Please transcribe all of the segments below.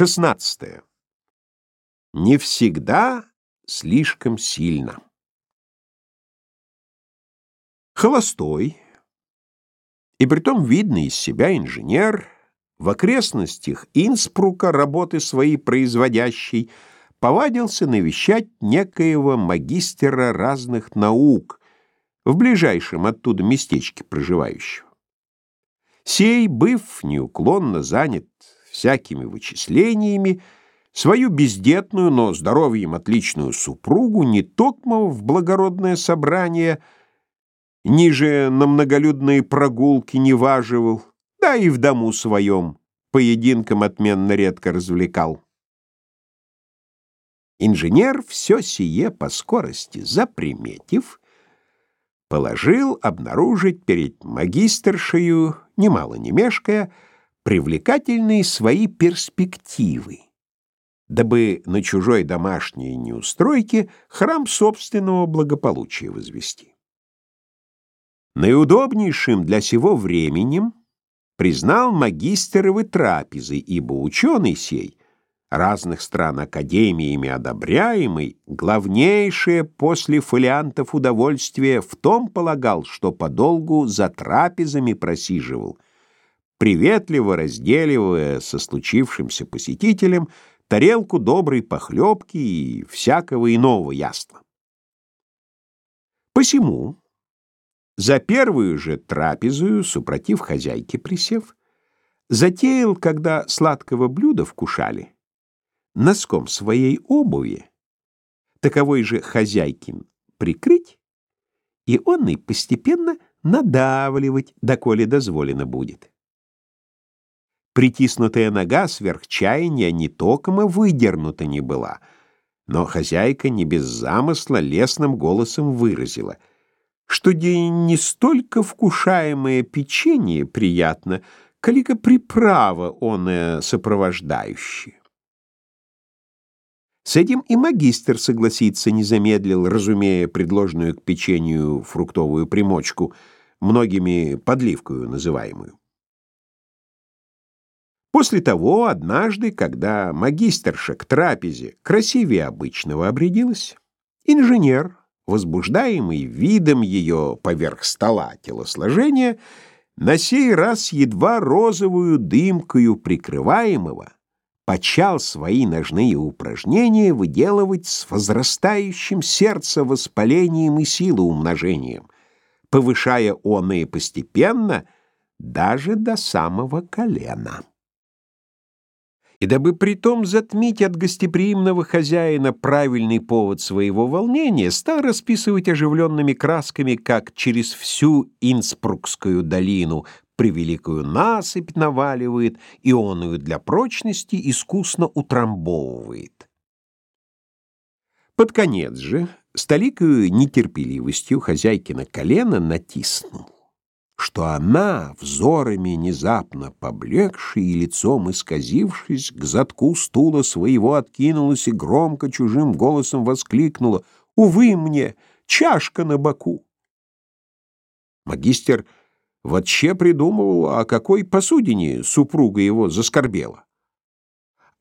16. Не всегда слишком сильно. Холостой, и притом видный из себя инженер, в окрестностях Инспрука работы свои производящий, повадился навещать некоего магистера разных наук в ближайшем оттуда местечке проживающего. Сей, быв неуклонно занят всякими вычислениями, свою бездетную, но здоровьем отличную супругу не токмо в благородное собрание, ниже на многолюдные прогулки не важивал, да и в дому своем поединком отменно редко развлекал. Инженер все сие по скорости заприметив, положил обнаружить перед магистершею, немало не мешкая, привлекательные свои перспективы, дабы на чужой домашней неустройке храм собственного благополучия возвести. Наиудобнейшим для сего временем признал магистеровы трапезы, ибо ученый сей, разных стран академиями одобряемый, главнейшее после фолиантов удовольствие в том полагал, что подолгу за трапезами просиживал — приветливо разделивая со случившимся посетителем тарелку доброй похлебки и всякого иного яства. Посему, за первую же трапезую, супротив хозяйки присев, затеял, когда сладкого блюда вкушали, носком своей обуви, таковой же хозяйкин, прикрыть, и он и постепенно надавливать, доколе дозволено будет. Притиснутая нога сверх не токомо выдернута не была, но хозяйка не без замысла лесным голосом выразила, что день не столько вкушаемое печенье приятно, колика приправа он сопровождающая. С этим и магистр согласиться не замедлил, разумея предложенную к печенью фруктовую примочку, многими подливкою называемую. После того, однажды, когда магистерша к трапезе красивее обычного обрядилась, инженер, возбуждаемый видом ее поверх стола телосложения, на сей раз едва розовую дымкою прикрываемого, почал свои ножные упражнения выделывать с возрастающим сердце воспалением и силоумножением, повышая оные постепенно даже до самого колена. И дабы притом затмить от гостеприимного хозяина правильный повод своего волнения, стал расписывать оживленными красками, как через всю Инспрукскую долину превеликую насыпь наваливает, и оную для прочности искусно утрамбовывает. Под конец же, с толикою нетерпеливостью хозяйкина колено натиснул что она, взорами внезапно поблекшей и лицом исказившись, к задку стула своего откинулась и громко чужим голосом воскликнула «Увы мне, чашка на боку!» Магистр вообще придумывал, о какой посудине супруга его заскорбела.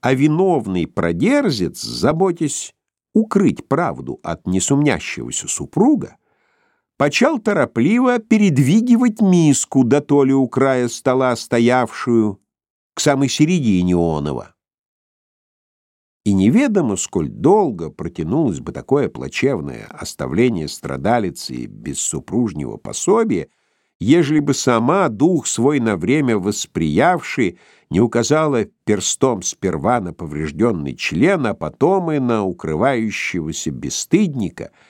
А виновный продерзец, заботясь укрыть правду от несумнящегося супруга, почал торопливо передвигивать миску до толи у края стола стоявшую к самой середине онова. И неведомо, сколь долго протянулось бы такое плачевное оставление страдалицы без супружнего пособия, ежели бы сама дух свой на время восприявший не указала перстом сперва на поврежденный член, а потом и на укрывающегося бесстыдника —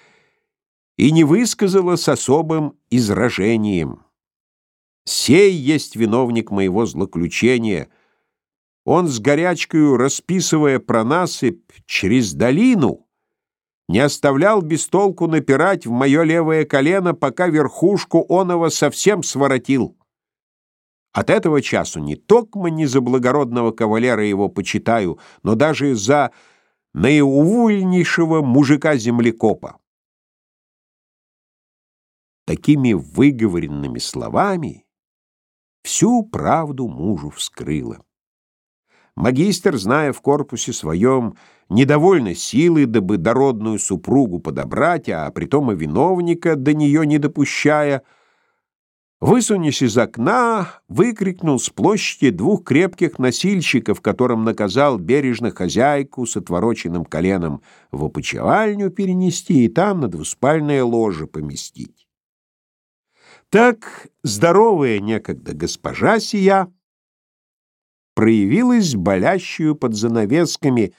и не высказала с особым изражением. «Сей есть виновник моего злоключения. Он с горячкою, расписывая про насыпь через долину, не оставлял без толку напирать в мое левое колено, пока верхушку оного совсем своротил. От этого часу не токмо не за благородного кавалера его почитаю, но даже за наиувольнейшего мужика-землекопа такими выговоренными словами всю правду мужу вскрыла. Магистр, зная в корпусе своем, недовольно силы, дабы дородную супругу подобрать, а притом и виновника до нее не допущая, высунись из окна, выкрикнул с площади двух крепких носильщиков, которым наказал бережно хозяйку с отвороченным коленом в опочивальню перенести и там на двуспальное ложе поместить. Так здоровая некогда госпожа сия проявилась болящую под занавесками,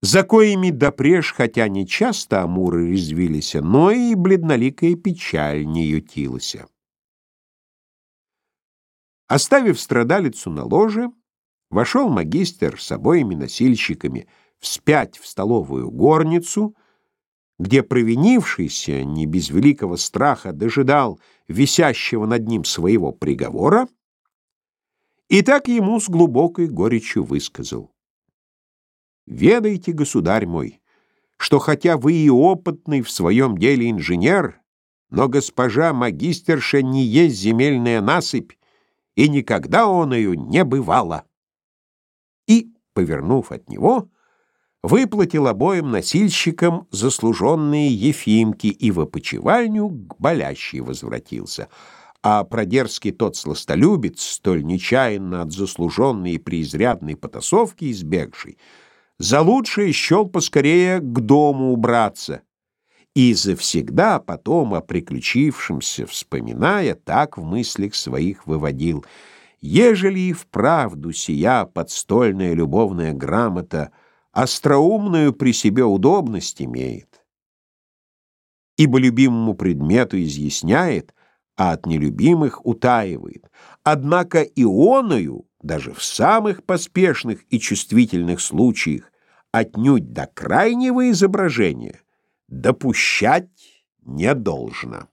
за коими допреж, хотя не часто амуры резвились, но и бледноликая печаль не ютилась. Оставив страдалицу на ложе, вошел магистр с обоими носильщиками вспять в столовую горницу, где провинившийся не без великого страха дожидал висящего над ним своего приговора, и так ему с глубокой горечью высказал. «Ведайте, государь мой, что хотя вы и опытный в своем деле инженер, но госпожа магистерша не есть земельная насыпь, и никогда он ее не бывала». И, повернув от него, выплатил обоим носильщикам заслуженные ефимки и в опочивальню к болящей возвратился — а продерзкий тот сластолюбец, столь нечаянно от заслуженной и преизрядной потасовки избегший, за лучшее счел поскорее к дому убраться, и завсегда потом о приключившемся, вспоминая, так в мыслях своих выводил, ежели и вправду сия подстольная любовная грамота остроумную при себе удобность имеет, ибо любимому предмету изъясняет — а от нелюбимых утаивает. Однако ионою, даже в самых поспешных и чувствительных случаях, отнюдь до крайнего изображения допущать не должно.